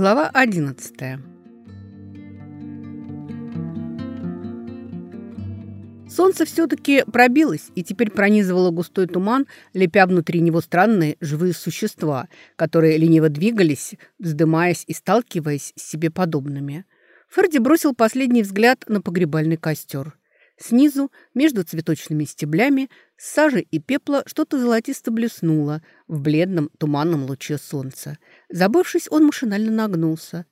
Глава 11. Солнце все-таки пробилось и теперь пронизывало густой туман, лепя внутри него странные живые существа, которые лениво двигались, вздымаясь и сталкиваясь с себе подобными. Ферди бросил последний взгляд на погребальный костер. Снизу, между цветочными стеблями, с сажи и пепла что-то золотисто блеснуло в бледном туманном луче солнца. Забывшись, он машинально нагнулся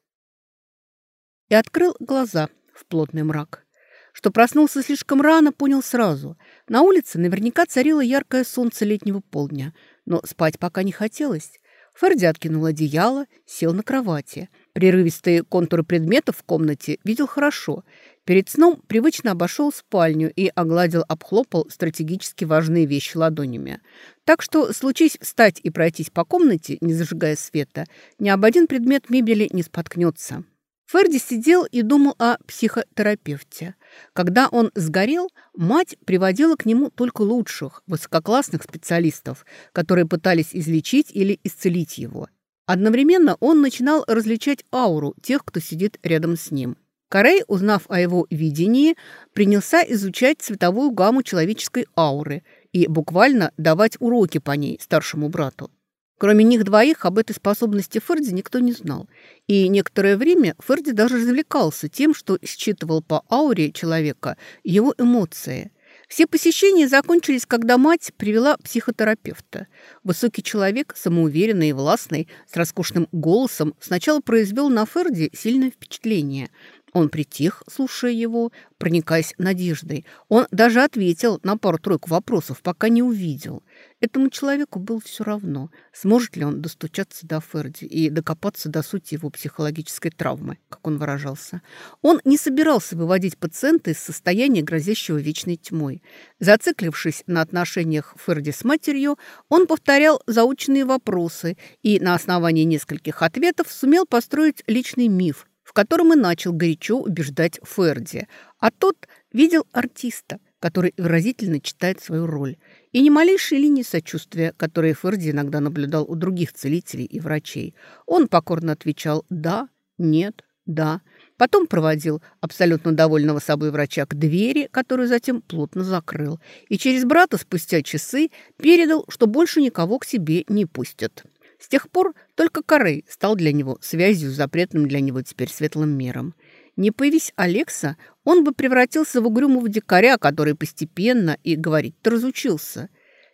и открыл глаза в плотный мрак. Что проснулся слишком рано, понял сразу. На улице наверняка царило яркое солнце летнего полдня, но спать пока не хотелось. Ферди откинул одеяло, сел на кровати. Прерывистые контуры предметов в комнате видел хорошо. Перед сном привычно обошел спальню и огладил, обхлопал стратегически важные вещи ладонями. Так что, случись встать и пройтись по комнате, не зажигая света, ни об один предмет мебели не споткнется. Ферди сидел и думал о психотерапевте. Когда он сгорел, мать приводила к нему только лучших, высококлассных специалистов, которые пытались излечить или исцелить его. Одновременно он начинал различать ауру тех, кто сидит рядом с ним. Карей, узнав о его видении, принялся изучать цветовую гамму человеческой ауры и буквально давать уроки по ней старшему брату. Кроме них двоих об этой способности Ферди никто не знал. И некоторое время Ферди даже развлекался тем, что считывал по ауре человека его эмоции. Все посещения закончились, когда мать привела психотерапевта. Высокий человек, самоуверенный и властный, с роскошным голосом, сначала произвел на Ферди сильное впечатление – он притих, слушая его, проникаясь надеждой. Он даже ответил на пару-тройку вопросов, пока не увидел. Этому человеку было все равно, сможет ли он достучаться до Ферди и докопаться до сути его психологической травмы, как он выражался. Он не собирался выводить пациента из состояния, грозящего вечной тьмой. Зациклившись на отношениях Ферди с матерью, он повторял заученные вопросы и на основании нескольких ответов сумел построить личный миф, котором и начал горячо убеждать Ферди. А тот видел артиста, который выразительно читает свою роль, и ни малейшей линии сочувствия, которые Ферди иногда наблюдал у других целителей и врачей. Он покорно отвечал «да», «нет», «да». Потом проводил абсолютно довольного собой врача к двери, которую затем плотно закрыл, и через брата спустя часы передал, что больше никого к себе не пустят. С тех пор только Корей стал для него связью с запретным для него теперь светлым миром. Не появись Алекса, он бы превратился в угрюмого дикаря, который постепенно и говорить-то разучился.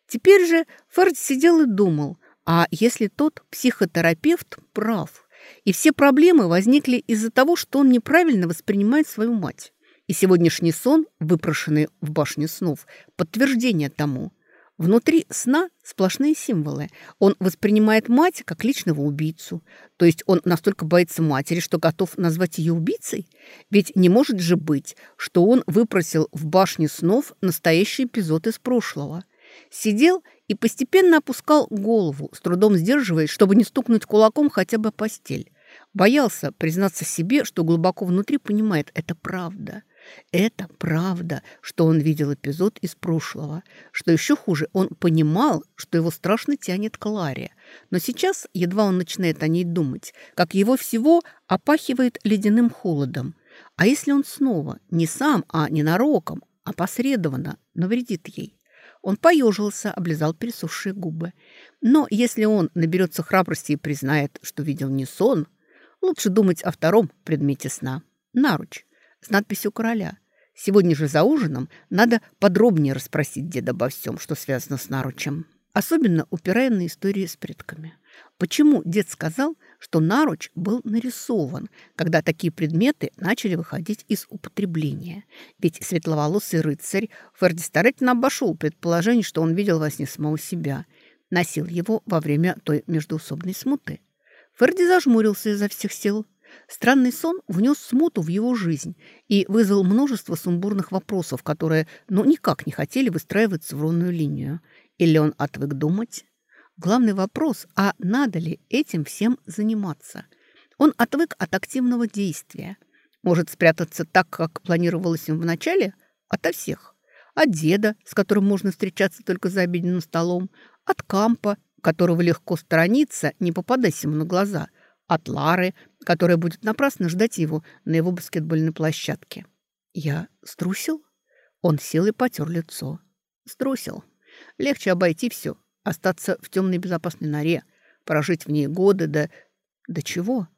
Теперь же Ферд сидел и думал, а если тот психотерапевт прав, и все проблемы возникли из-за того, что он неправильно воспринимает свою мать. И сегодняшний сон, выпрошенный в башне снов, подтверждение тому – Внутри сна сплошные символы. Он воспринимает мать как личного убийцу. То есть он настолько боится матери, что готов назвать ее убийцей? Ведь не может же быть, что он выпросил в башне снов настоящий эпизод из прошлого. Сидел и постепенно опускал голову, с трудом сдерживаясь, чтобы не стукнуть кулаком хотя бы постель. Боялся признаться себе, что глубоко внутри понимает – это правда – это правда, что он видел эпизод из прошлого. Что еще хуже, он понимал, что его страшно тянет к Ларе. Но сейчас, едва он начинает о ней думать, как его всего опахивает ледяным холодом. А если он снова, не сам, а ненароком, опосредованно навредит ей? Он поежился, облизал пересохшие губы. Но если он наберется храбрости и признает, что видел не сон, лучше думать о втором предмете сна – наруч – с надписью «Короля». Сегодня же за ужином надо подробнее расспросить деда обо всем, что связано с наручем. Особенно упирая на истории с предками. Почему дед сказал, что наруч был нарисован, когда такие предметы начали выходить из употребления? Ведь светловолосый рыцарь Ферди старательно обошел предположение, что он видел во сне самого себя. Носил его во время той междуусобной смуты. Ферди зажмурился изо всех сил. Странный сон внес смуту в его жизнь и вызвал множество сумбурных вопросов, которые ну никак не хотели выстраиваться в ровную линию. Или он отвык думать? Главный вопрос, а надо ли этим всем заниматься? Он отвык от активного действия. Может спрятаться так, как планировалось им вначале? Ото всех. От деда, с которым можно встречаться только за обеденным столом, от Кампа, которого легко сторониться, не попадаясь ему на глаза – от Лары, которая будет напрасно ждать его на его баскетбольной площадке. Я струсил? Он сел и потер лицо. Струсил. Легче обойти все, остаться в темной безопасной норе, прожить в ней годы, да... До чего?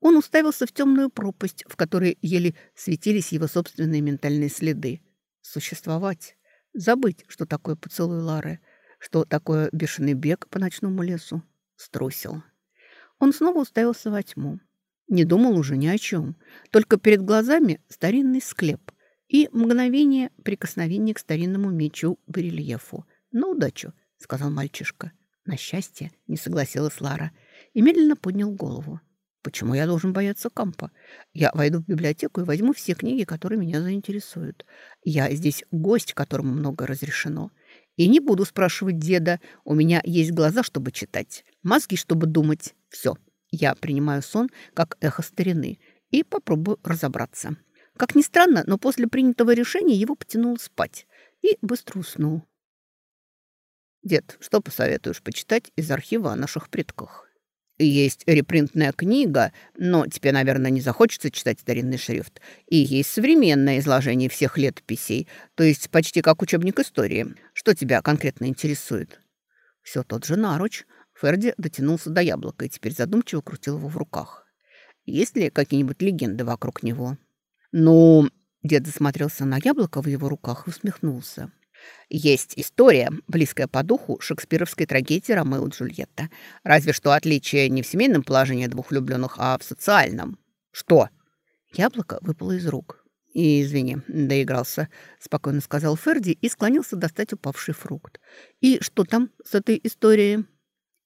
Он уставился в темную пропасть, в которой еле светились его собственные ментальные следы. Существовать. Забыть, что такое поцелуй Лары, что такое бешеный бег по ночному лесу. Струсил. Он снова уставился во тьму. Не думал уже ни о чем. Только перед глазами старинный склеп и мгновение прикосновения к старинному мечу-барельефу. «На удачу», — сказал мальчишка. «На счастье», — не согласилась Лара и медленно поднял голову. Почему я должен бояться кампа? Я войду в библиотеку и возьму все книги, которые меня заинтересуют. Я здесь гость, которому много разрешено. И не буду спрашивать деда. У меня есть глаза, чтобы читать, мозги, чтобы думать. Все. Я принимаю сон, как эхо старины, и попробую разобраться. Как ни странно, но после принятого решения его потянул спать и быстро уснул. «Дед, что посоветуешь почитать из архива о наших предках?» Есть репринтная книга, но тебе, наверное, не захочется читать старинный шрифт. И есть современное изложение всех летописей, то есть почти как учебник истории. Что тебя конкретно интересует? Все тот же наруч. Ферди дотянулся до яблока и теперь задумчиво крутил его в руках. Есть ли какие-нибудь легенды вокруг него? Ну, дед засмотрелся на яблоко в его руках и усмехнулся. Есть история, близкая по духу шекспировской трагедии «Ромео и Джульетта». Разве что отличие не в семейном положении двух влюбленных, а в социальном. Что? Яблоко выпало из рук. И, извини, доигрался, спокойно сказал Ферди и склонился достать упавший фрукт. И что там с этой историей?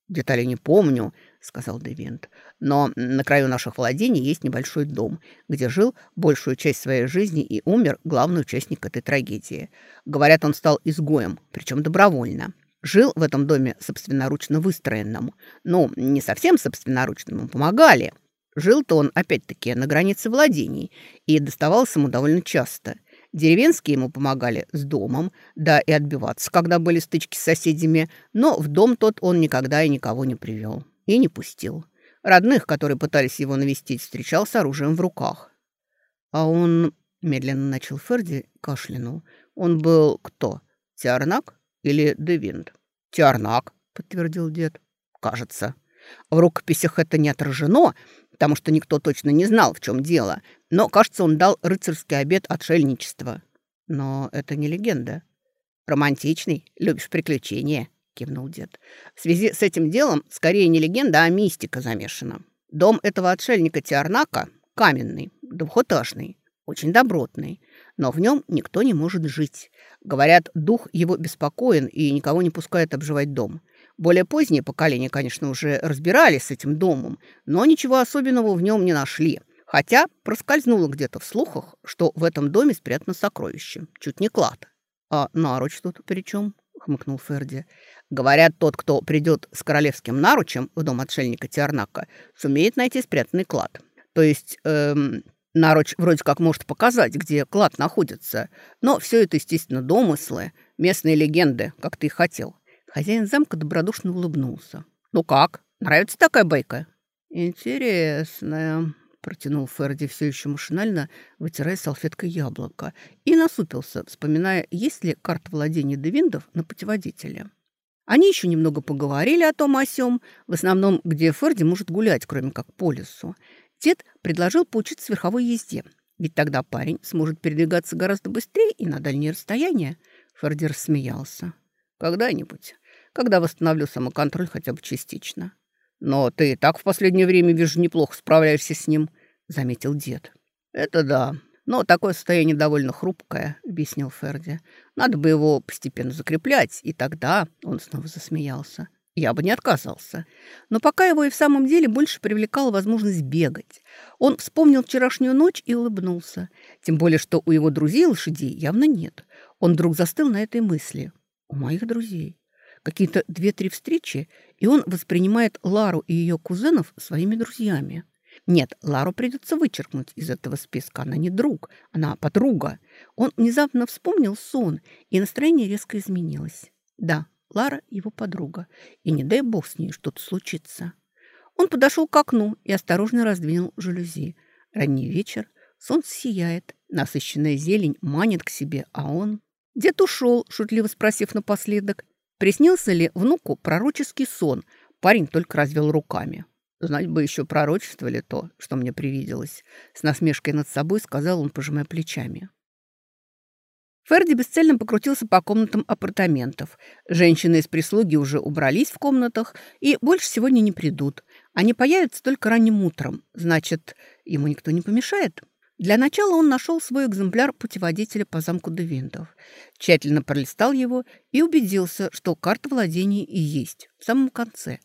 Детали не помню, сказал Девинт. «Но на краю наших владений есть небольшой дом, где жил большую часть своей жизни и умер главный участник этой трагедии. Говорят, он стал изгоем, причем добровольно. Жил в этом доме собственноручно выстроенном. Ну, не совсем собственноручно, ему помогали. Жил-то он, опять-таки, на границе владений и доставался ему довольно часто». Деревенские ему помогали с домом, да и отбиваться, когда были стычки с соседями, но в дом тот он никогда и никого не привел и не пустил. Родных, которые пытались его навестить, встречал с оружием в руках. А он, медленно начал Ферди, кашлянул. Он был кто? Тиарнак или Девинд? Тиарнак, подтвердил дед. Кажется. В рукописях это не отражено, потому что никто точно не знал, в чем дело. Но, кажется, он дал рыцарский обет отшельничества. Но это не легенда. Романтичный, любишь приключения кивнул дед. В связи с этим делом скорее не легенда, а мистика замешана. Дом этого отшельника Тиарнака каменный, двухэтажный, очень добротный, но в нем никто не может жить. Говорят, дух его беспокоен и никого не пускает обживать дом. Более поздние поколения, конечно, уже разбирались с этим домом, но ничего особенного в нем не нашли. Хотя проскользнуло где-то в слухах, что в этом доме спрятано сокровище, чуть не клад. А наруч тут при чем? хмыкнул Ферди. Говорят, тот, кто придет с королевским наручем в дом отшельника Тиарнака, сумеет найти спрятанный клад. То есть эм, наруч вроде как может показать, где клад находится. Но все это, естественно, домыслы, местные легенды, как ты и хотел. Хозяин замка добродушно улыбнулся. «Ну как? Нравится такая байка?» «Интересная», — протянул Ферди все еще машинально, вытирая салфеткой яблоко, и насупился, вспоминая, есть ли карта владения Девиндов на путеводителе. Они еще немного поговорили о том о сём, в основном, где Ферди может гулять, кроме как по лесу. Дед предложил поучиться верховой езде, ведь тогда парень сможет передвигаться гораздо быстрее и на дальние расстояния. Ферди рассмеялся. «Когда-нибудь, когда восстановлю самоконтроль хотя бы частично. Но ты и так в последнее время, вижу, неплохо справляешься с ним», — заметил дед. «Это да», но такое состояние довольно хрупкое, объяснил Ферди. Надо бы его постепенно закреплять, и тогда он снова засмеялся. Я бы не отказался. Но пока его и в самом деле больше привлекала возможность бегать. Он вспомнил вчерашнюю ночь и улыбнулся. Тем более, что у его друзей лошадей явно нет. Он вдруг застыл на этой мысли. У моих друзей. Какие-то две-три встречи, и он воспринимает Лару и ее кузенов своими друзьями. Нет, Лару придется вычеркнуть из этого списка. Она не друг, она подруга. Он внезапно вспомнил сон, и настроение резко изменилось. Да, Лара его подруга, и не дай бог с ней что-то случится. Он подошел к окну и осторожно раздвинул жалюзи. Ранний вечер, солнце сияет, насыщенная зелень манит к себе, а он... Дед ушел, шутливо спросив напоследок, приснился ли внуку пророческий сон. Парень только развел руками. Знать бы еще пророчество ли то, что мне привиделось. С насмешкой над собой сказал он, пожимая плечами. Ферди бесцельно покрутился по комнатам апартаментов. Женщины из прислуги уже убрались в комнатах и больше сегодня не придут. Они появятся только ранним утром. Значит, ему никто не помешает. Для начала он нашел свой экземпляр путеводителя по замку Девиндов. Тщательно пролистал его и убедился, что карта владения и есть в самом конце.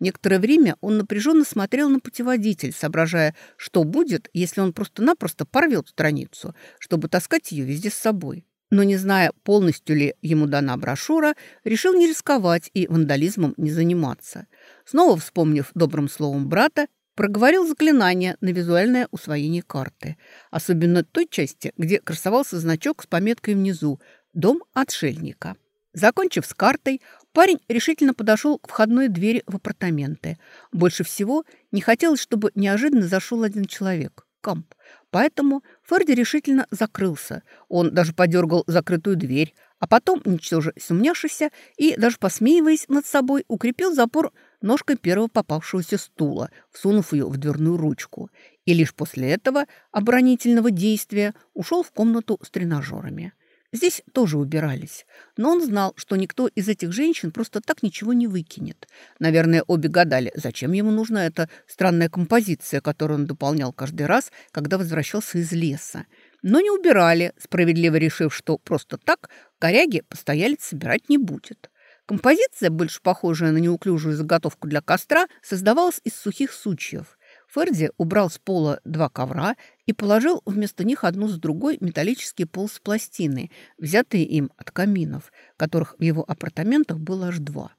Некоторое время он напряженно смотрел на путеводитель, соображая, что будет, если он просто-напросто порвет страницу, чтобы таскать ее везде с собой но, не зная, полностью ли ему дана брошюра, решил не рисковать и вандализмом не заниматься. Снова вспомнив добрым словом брата, проговорил заклинание на визуальное усвоение карты, особенно той части, где красовался значок с пометкой внизу «Дом отшельника». Закончив с картой, парень решительно подошел к входной двери в апартаменты. Больше всего не хотелось, чтобы неожиданно зашел один человек – Камп. Поэтому Ферди решительно закрылся. Он даже подергал закрытую дверь, а потом, ничтоже сумняшися и даже посмеиваясь над собой, укрепил запор ножкой первого попавшегося стула, всунув ее в дверную ручку. И лишь после этого оборонительного действия ушел в комнату с тренажерами. Здесь тоже убирались. Но он знал, что никто из этих женщин просто так ничего не выкинет. Наверное, обе гадали, зачем ему нужна эта странная композиция, которую он дополнял каждый раз, когда возвращался из леса. Но не убирали, справедливо решив, что просто так коряги постоялец собирать не будет. Композиция, больше похожая на неуклюжую заготовку для костра, создавалась из сухих сучьев. Ферди убрал с пола два ковра и положил вместо них одну с другой металлические полспластины, взятые им от каминов, которых в его апартаментах было аж два.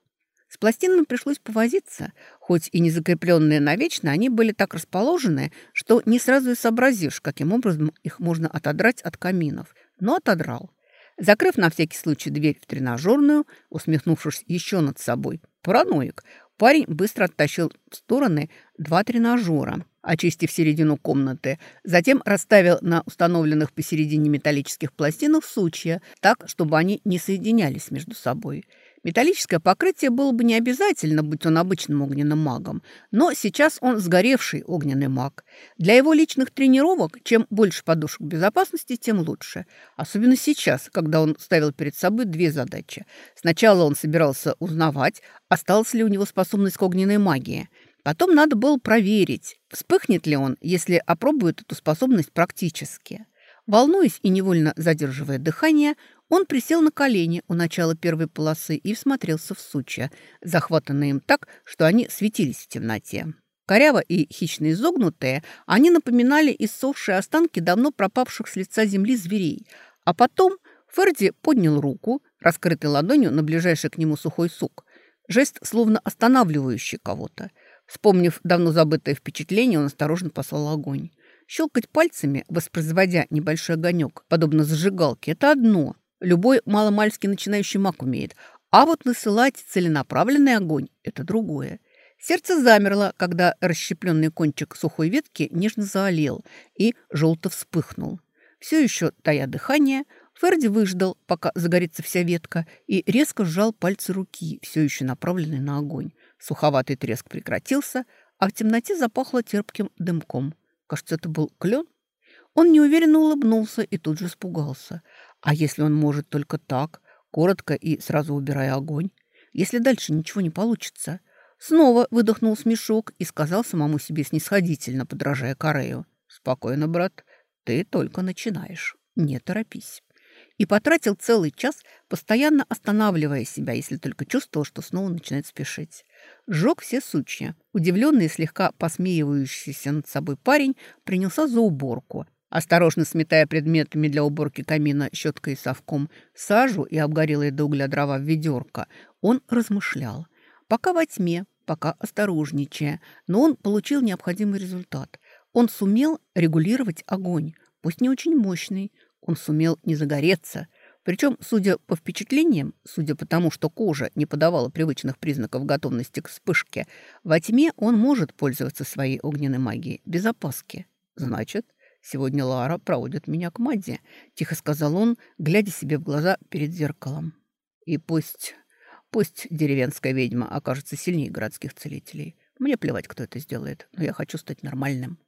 С пластинами пришлось повозиться, хоть и не закрепленные навечно, они были так расположены, что не сразу и сообразишь, каким образом их можно отодрать от каминов. Но отодрал. Закрыв на всякий случай дверь в тренажерную, усмехнувшись еще над собой, параноик, Парень быстро оттащил в стороны два тренажера, очистив середину комнаты. Затем расставил на установленных посередине металлических пластинах сучья, так, чтобы они не соединялись между собой. Металлическое покрытие было бы не обязательно, будь он обычным огненным магом, но сейчас он сгоревший огненный маг. Для его личных тренировок чем больше подушек безопасности, тем лучше. Особенно сейчас, когда он ставил перед собой две задачи. Сначала он собирался узнавать, осталась ли у него способность к огненной магии. Потом надо было проверить, вспыхнет ли он, если опробует эту способность практически. Волнуясь и невольно задерживая дыхание, он присел на колени у начала первой полосы и всмотрелся в сучья, захватанные им так, что они светились в темноте. Коряво и хищно изогнутые, они напоминали иссохшие останки давно пропавших с лица земли зверей. А потом Ферди поднял руку, раскрытой ладонью на ближайший к нему сухой сук. Жест, словно останавливающий кого-то. Вспомнив давно забытое впечатление, он осторожно послал огонь. Щелкать пальцами, воспроизводя небольшой огонек, подобно зажигалке, это одно. Любой маломальски начинающий маг умеет. А вот насылать целенаправленный огонь – это другое. Сердце замерло, когда расщепленный кончик сухой ветки нежно заолел и желто вспыхнул. Все еще, тая дыхание, Ферди выждал, пока загорится вся ветка, и резко сжал пальцы руки, все еще направленные на огонь. Суховатый треск прекратился, а в темноте запахло терпким дымком. Кажется, это был клен. Он неуверенно улыбнулся и тут же испугался. А если он может только так, коротко и сразу убирая огонь? Если дальше ничего не получится? Снова выдохнул смешок и сказал самому себе снисходительно, подражая Корею. «Спокойно, брат, ты только начинаешь. Не торопись». И потратил целый час, постоянно останавливая себя, если только чувствовал, что снова начинает спешить. Сжег все сучья. Удивленный и слегка посмеивающийся над собой парень принялся за уборку – Осторожно сметая предметами для уборки камина щеткой и совком сажу и обгорелые до угля дрова в ведерко, он размышлял. Пока во тьме, пока осторожничая, но он получил необходимый результат. Он сумел регулировать огонь, пусть не очень мощный. Он сумел не загореться. Причем, судя по впечатлениям, судя по тому, что кожа не подавала привычных признаков готовности к вспышке, во тьме он может пользоваться своей огненной магией без опаски. Значит, сегодня Лара проводит меня к Мадзе, тихо сказал он, глядя себе в глаза перед зеркалом. И пусть, пусть деревенская ведьма окажется сильнее городских целителей. Мне плевать, кто это сделает, но я хочу стать нормальным.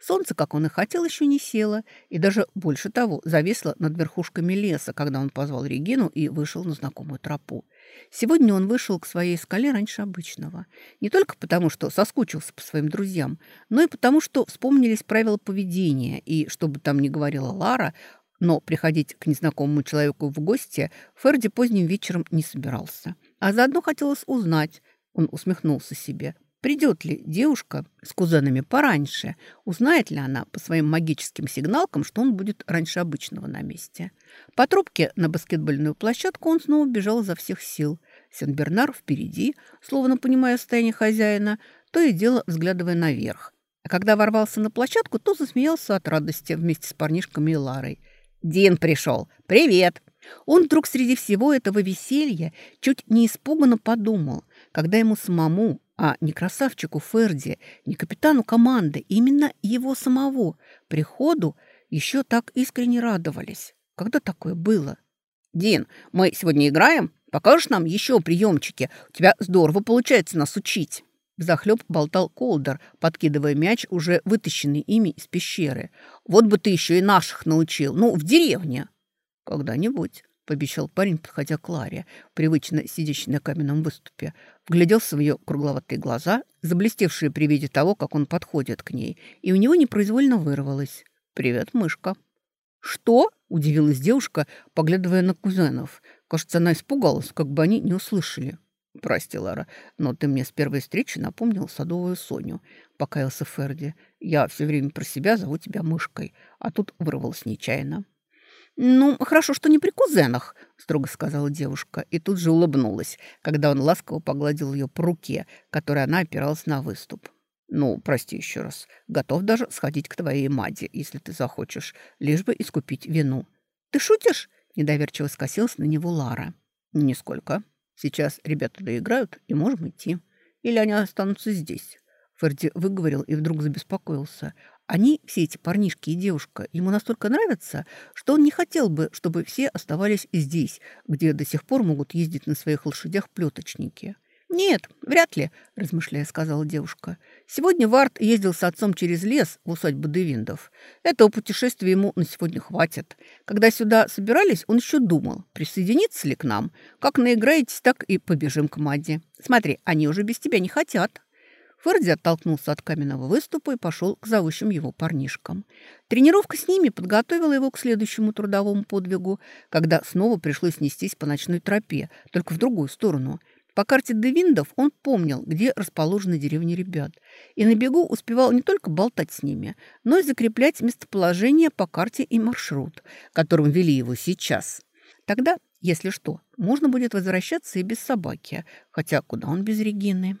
Солнце, как он и хотел, еще не село, и даже больше того, зависло над верхушками леса, когда он позвал Регину и вышел на знакомую тропу. Сегодня он вышел к своей скале раньше обычного. Не только потому, что соскучился по своим друзьям, но и потому, что вспомнились правила поведения, и, что бы там ни говорила Лара, но приходить к незнакомому человеку в гости Ферди поздним вечером не собирался. А заодно хотелось узнать, он усмехнулся себе, Придет ли девушка с кузенами пораньше? Узнает ли она по своим магическим сигналкам, что он будет раньше обычного на месте? По трубке на баскетбольную площадку он снова бежал изо всех сил. Сен-Бернар впереди, словно понимая состояние хозяина, то и дело взглядывая наверх. А когда ворвался на площадку, то засмеялся от радости вместе с парнишками и Ларой. «Дин пришел! Привет!» Он вдруг среди всего этого веселья чуть не испуганно подумал, когда ему самому а не красавчику Ферди, не капитану команды, именно его самого приходу еще так искренне радовались. Когда такое было? «Дин, мы сегодня играем? Покажешь нам еще приемчики? У тебя здорово получается нас учить». Взахлеб болтал Колдер, подкидывая мяч, уже вытащенный ими из пещеры. «Вот бы ты еще и наших научил. Ну, в деревне». «Когда-нибудь» пообещал парень, подходя к Ларе, привычно сидящей на каменном выступе. Вгляделся в ее кругловатые глаза, заблестевшие при виде того, как он подходит к ней, и у него непроизвольно вырвалось. «Привет, мышка». «Что?» – удивилась девушка, поглядывая на кузенов. Кажется, она испугалась, как бы они не услышали. «Прости, Лара, но ты мне с первой встречи напомнил садовую Соню», – покаялся Ферди. «Я все время про себя зову тебя мышкой, а тут вырвалась нечаянно». «Ну, хорошо, что не при кузенах», — строго сказала девушка, и тут же улыбнулась, когда он ласково погладил ее по руке, которой она опиралась на выступ. «Ну, прости еще раз. Готов даже сходить к твоей Маде, если ты захочешь, лишь бы искупить вину». «Ты шутишь?» — недоверчиво скосилась на него Лара. «Нисколько. Сейчас ребята доиграют, и можем идти. Или они останутся здесь». Ферди выговорил и вдруг забеспокоился. Они, все эти парнишки и девушка, ему настолько нравятся, что он не хотел бы, чтобы все оставались здесь, где до сих пор могут ездить на своих лошадях плеточники. «Нет, вряд ли», – размышляя, сказала девушка. «Сегодня Варт ездил с отцом через лес в усадьбу Девиндов. Этого путешествия ему на сегодня хватит. Когда сюда собирались, он еще думал, присоединиться ли к нам. Как наиграетесь, так и побежим к Мадде. Смотри, они уже без тебя не хотят». Ферди оттолкнулся от каменного выступа и пошел к зовущим его парнишкам. Тренировка с ними подготовила его к следующему трудовому подвигу, когда снова пришлось нестись по ночной тропе, только в другую сторону. По карте Девиндов он помнил, где расположены деревни ребят, и на бегу успевал не только болтать с ними, но и закреплять местоположение по карте и маршрут, которым вели его сейчас. Тогда, если что, можно будет возвращаться и без собаки, хотя куда он без Регины?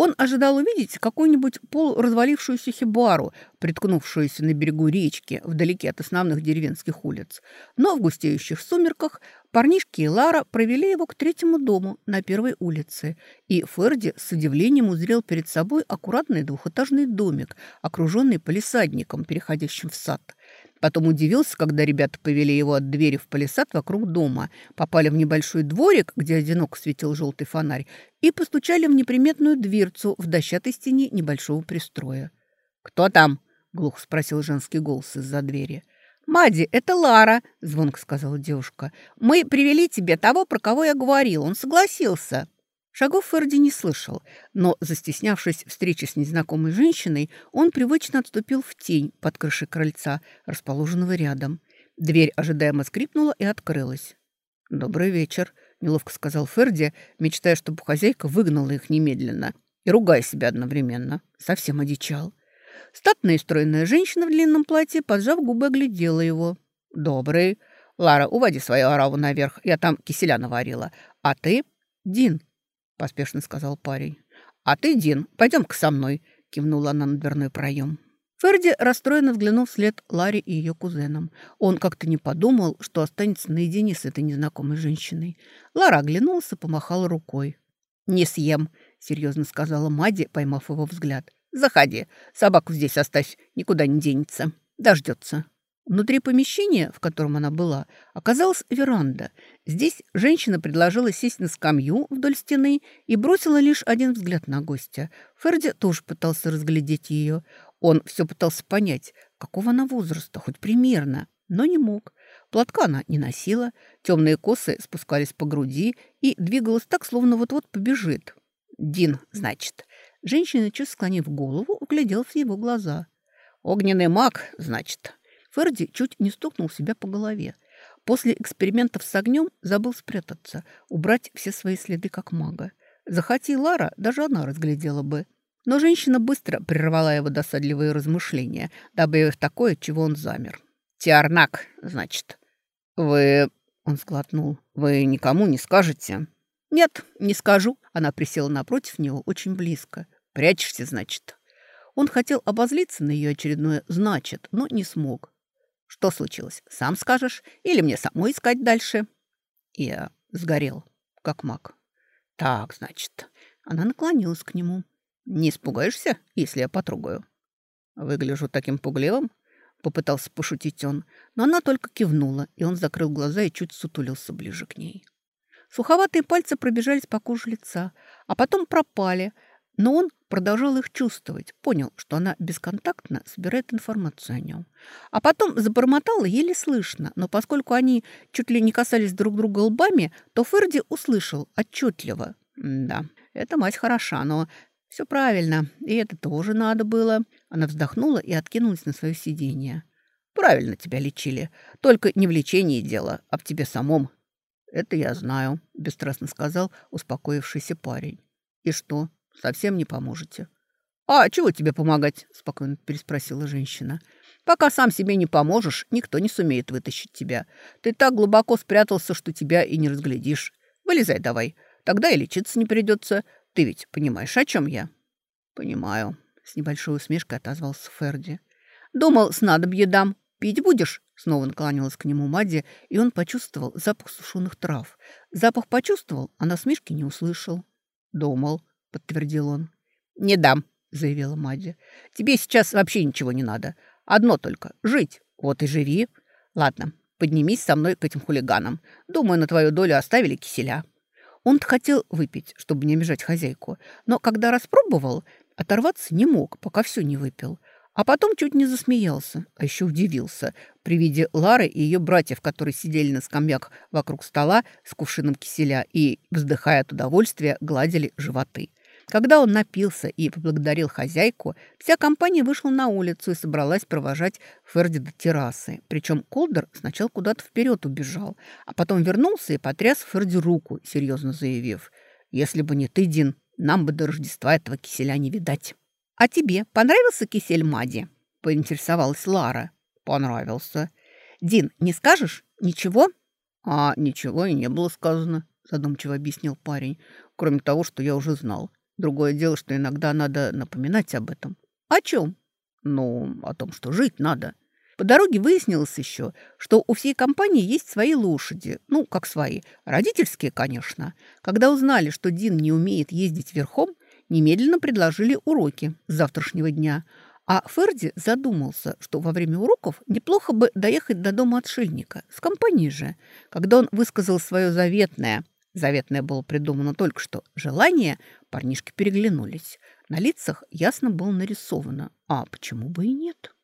Он ожидал увидеть какую-нибудь полуразвалившуюся хибару, приткнувшуюся на берегу речки, вдалеке от основных деревенских улиц. Но в густеющих сумерках парнишки и Лара провели его к третьему дому на первой улице, и Ферди с удивлением узрел перед собой аккуратный двухэтажный домик, окруженный полисадником, переходящим в сад – Потом удивился, когда ребята повели его от двери в палисад вокруг дома, попали в небольшой дворик, где одиноко светил желтый фонарь, и постучали в неприметную дверцу в дощатой стене небольшого пристроя. «Кто там?» — глухо спросил женский голос из-за двери. «Мади, это Лара», — звонко сказала девушка. «Мы привели тебе того, про кого я говорил. Он согласился». Шагов Ферди не слышал, но, застеснявшись встречи с незнакомой женщиной, он привычно отступил в тень под крышей крыльца, расположенного рядом. Дверь ожидаемо скрипнула и открылась. «Добрый вечер», — неловко сказал Ферди, мечтая, чтобы хозяйка выгнала их немедленно и ругая себя одновременно. Совсем одичал. Статная и стройная женщина в длинном платье, поджав губы, оглядела его. «Добрый. Лара, уводи свою ораву наверх, я там киселя наварила. А ты?» «Дин», поспешно сказал парень. «А ты, Дин, пойдем-ка со мной», — кивнула она на дверной проем. Ферди расстроенно взглянул вслед Ларе и ее кузенам. Он как-то не подумал, что останется наедине с этой незнакомой женщиной. Лара оглянулся, помахала рукой. «Не съем», — серьезно сказала Мади, поймав его взгляд. «Заходи. Собаку здесь оставь. Никуда не денется. Дождется». Внутри помещения, в котором она была, оказалась веранда. Здесь женщина предложила сесть на скамью вдоль стены и бросила лишь один взгляд на гостя. Ферди тоже пытался разглядеть ее. Он все пытался понять, какого она возраста, хоть примерно, но не мог. Платка она не носила, темные косы спускались по груди и двигалась так, словно вот-вот побежит. «Дин, значит». Женщина, чуть склонив голову, углядела в его глаза. «Огненный маг, значит». Ферди чуть не стукнул себя по голове. После экспериментов с огнем забыл спрятаться, убрать все свои следы как мага. Захоти Лара, даже она разглядела бы. Но женщина быстро прервала его досадливые размышления, добавив такое, чего он замер. «Тиарнак, значит». «Вы...» — он сглотнул. «Вы никому не скажете?» «Нет, не скажу». Она присела напротив него очень близко. «Прячешься, значит?» Он хотел обозлиться на ее очередное «значит», но не смог. Что случилось? Сам скажешь? Или мне самой искать дальше?» Я сгорел, как маг. «Так, значит...» Она наклонилась к нему. «Не испугаешься, если я потрогаю?» «Выгляжу таким пугливым?» Попытался пошутить он, но она только кивнула, и он закрыл глаза и чуть сутулился ближе к ней. Суховатые пальцы пробежались по коже лица, а потом пропали – но он продолжал их чувствовать, понял, что она бесконтактно собирает информацию о нем. А потом забормотала еле слышно, но поскольку они чуть ли не касались друг друга лбами, то Ферди услышал отчетливо. «Да, эта мать хороша, но все правильно, и это тоже надо было». Она вздохнула и откинулась на свое сиденье. «Правильно тебя лечили. Только не в лечении дело, а в тебе самом». «Это я знаю», — бесстрастно сказал успокоившийся парень. «И что, совсем не поможете». «А чего тебе помогать?» – спокойно переспросила женщина. «Пока сам себе не поможешь, никто не сумеет вытащить тебя. Ты так глубоко спрятался, что тебя и не разглядишь. Вылезай давай, тогда и лечиться не придется. Ты ведь понимаешь, о чем я?» «Понимаю», – с небольшой усмешкой отозвался Ферди. «Думал, снадобье дам. Пить будешь?» Снова наклонилась к нему Мадди, и он почувствовал запах сушеных трав. Запах почувствовал, а насмешки не услышал. «Думал», — подтвердил он. «Не дам», — заявила Мадди. «Тебе сейчас вообще ничего не надо. Одно только — жить. Вот и живи. Ладно, поднимись со мной к этим хулиганам. Думаю, на твою долю оставили киселя». Он хотел выпить, чтобы не обижать хозяйку, но когда распробовал, оторваться не мог, пока все не выпил. А потом чуть не засмеялся, а еще удивился при виде Лары и ее братьев, которые сидели на скамьях вокруг стола с кувшином киселя и, вздыхая от удовольствия, гладили животы. Когда он напился и поблагодарил хозяйку, вся компания вышла на улицу и собралась провожать Ферди до террасы. Причем Колдер сначала куда-то вперед убежал, а потом вернулся и потряс Ферди руку, серьезно заявив, «Если бы не ты, Дин, нам бы до Рождества этого киселя не видать». «А тебе понравился кисель Мади?» – поинтересовалась Лара. «Понравился». «Дин, не скажешь? Ничего?» «А ничего и не было сказано», – задумчиво объяснил парень, кроме того, что я уже знал. Другое дело, что иногда надо напоминать об этом. О чем? Ну, о том, что жить надо. По дороге выяснилось еще, что у всей компании есть свои лошади. Ну, как свои. Родительские, конечно. Когда узнали, что Дин не умеет ездить верхом, немедленно предложили уроки с завтрашнего дня. А Ферди задумался, что во время уроков неплохо бы доехать до дома отшельника, с компанией же. Когда он высказал свое заветное Заветное было придумано только что. Желание, парнишки переглянулись. На лицах ясно было нарисовано. А почему бы и нет?